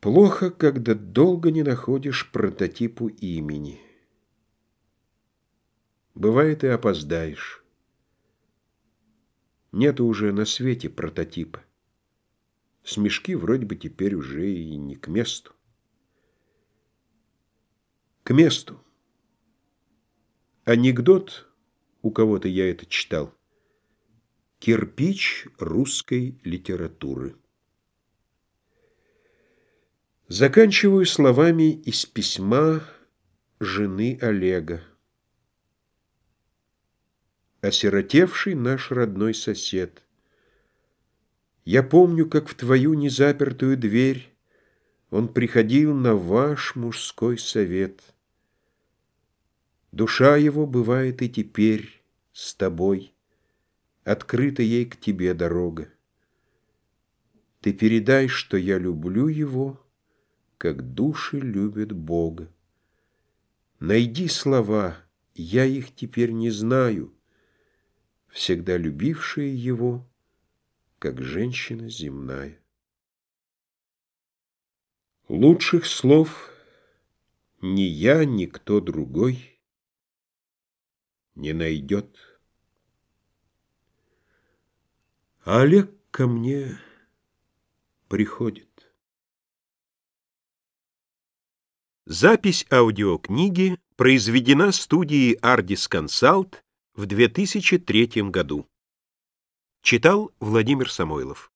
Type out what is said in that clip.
Плохо, когда долго не находишь прототипу имени. Бывает, и опоздаешь. Нету уже на свете прототипа. Смешки вроде бы теперь уже и не к месту. К месту. Анекдот, у кого-то я это читал, кирпич русской литературы. Заканчиваю словами из письма жены Олега. Осиротевший наш родной сосед. Я помню, как в твою незапертую дверь Он приходил на ваш мужской совет. Душа его бывает и теперь с тобой, Открыта ей к тебе дорога. Ты передай, что я люблю его, как души любят Бога. Найди слова, я их теперь не знаю, всегда любившие его, как женщина земная. Лучших слов ни я, ни кто другой не найдет. Олег ко мне приходит. Запись аудиокниги произведена студией Ardis Consult в 2003 году. Читал Владимир Самойлов.